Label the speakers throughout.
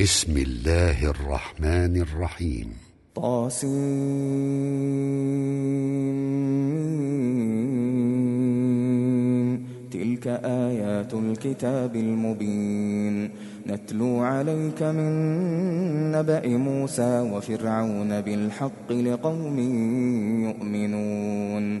Speaker 1: بسم الله الرحمن الرحيم.
Speaker 2: طاسين. تلك آيات الكتاب المبين. نتلو عليك من نبأ موسى وفرعون بالحق لقوم يؤمنون.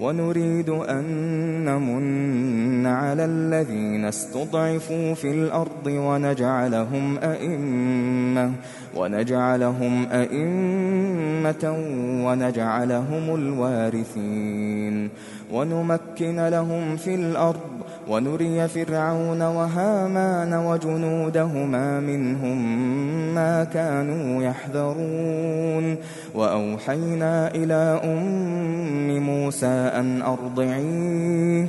Speaker 2: ونريد أن نمن على الذين استضعفوا في الأرض ونجعلهم أئمة ونجعلهم أئمة ونجعلهم الوارثين ونمكن لهم في الأرض ونري فرعون وهامان وجنودهما منهم ما كانوا يحذرون. وأوحينا إلى أم موسى أن أرضعيه.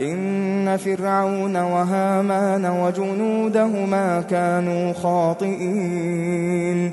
Speaker 2: إن فرعون وهامان وجنودهما كانوا خاطئين.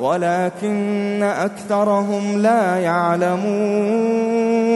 Speaker 2: ولكن أكثرهم لا يعلمون.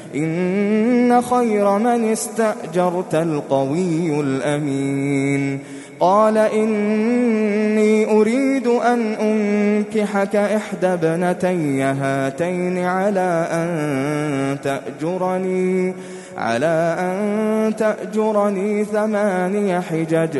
Speaker 2: إن خير من استأجرت القوي الأمين. قال إني أريد أن أنكحك إحدى ابنتي هاتين على أن تأجرني على أن تأجرني ثماني حجج.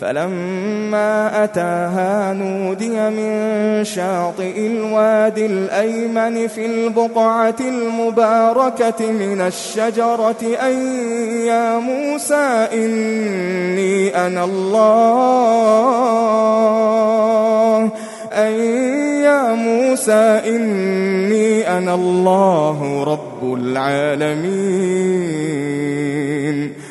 Speaker 2: فلما أتاها نودي من شاطئ الوادي الأيمن في البقعة المباركة من الشجرة أي يا موسى إني أنا الله. أي يا موسى إني أنا الله رب العالمين.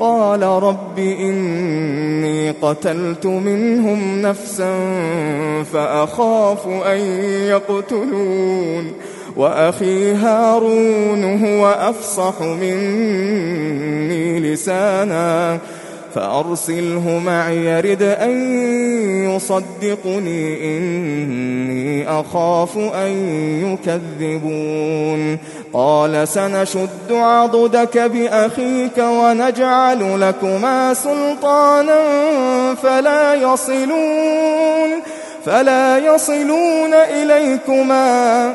Speaker 2: قال رب إني قتلت منهم نفسا فأخاف أن يقتلون وأخي هارون هو أفصح مني لسانا فأرسله معي يرد أن يصدقني إني أخاف أن يكذبون. قال سنشد عضدك بأخيك ونجعل لكما سلطانا فلا يصلون فلا يصلون إليكما.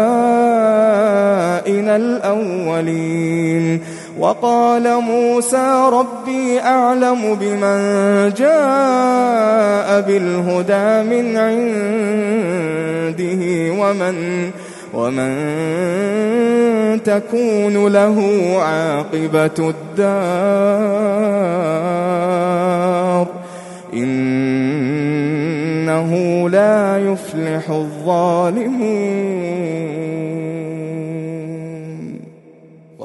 Speaker 2: الأولين. وقال موسى ربي أعلم بمن جاء بالهدى من عنده ومن ومن تكون له عاقبة الدار. إنه لا يفلح الظالمون.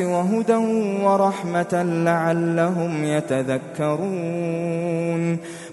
Speaker 2: وهدى ورحمة لعلهم يتذكرون.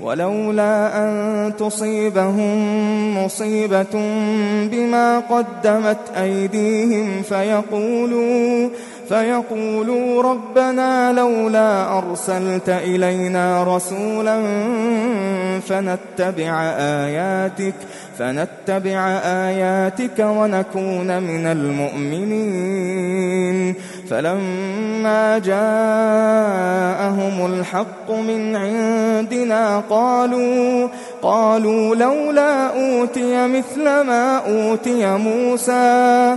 Speaker 2: ولولا أن تصيبهم مصيبة بما قدمت أيديهم فيقولوا فيقولوا ربنا لولا أرسلت إلينا رسولا فنتبع آياتك فنتبع آياتك ونكون من المؤمنين. فلما جاءهم الحق من عندنا قالوا قالوا لولا أوتي مثل ما أوتي موسى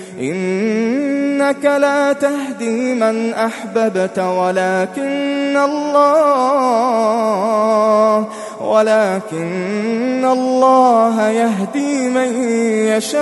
Speaker 2: إنك لا تهدي من أحببت ولكن الله ولكن الله يهدي من يشاء.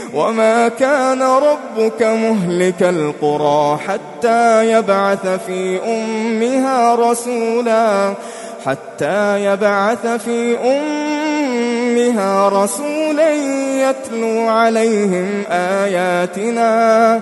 Speaker 2: وما كان ربك مهلك القرى حتى يبعث في أمها رسولا حتى يبعث في أمها رسولا يتلو عليهم آياتنا.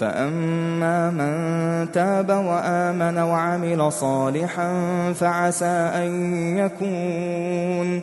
Speaker 2: فأما من تاب وآمن وعمل صالحا فعسى أن يكون.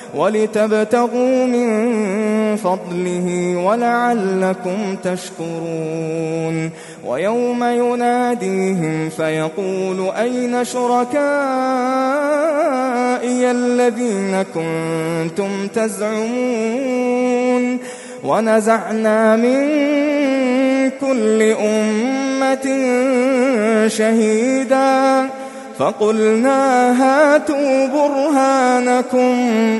Speaker 2: ولتبتغوا من فضله ولعلكم تشكرون. ويوم يناديهم فيقول أين شركائي الذين كنتم تزعمون؟ ونزعنا من كل أمة شهيدا. فقلنا هاتوا برهانكم.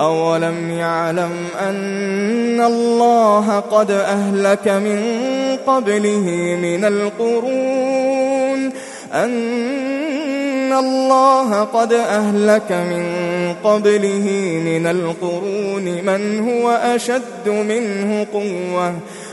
Speaker 2: أولم يعلم أن الله قد أهلك من قبله من القرون؟ أن الله قد أهلك من قبله من القرون من هو أشد منه قوة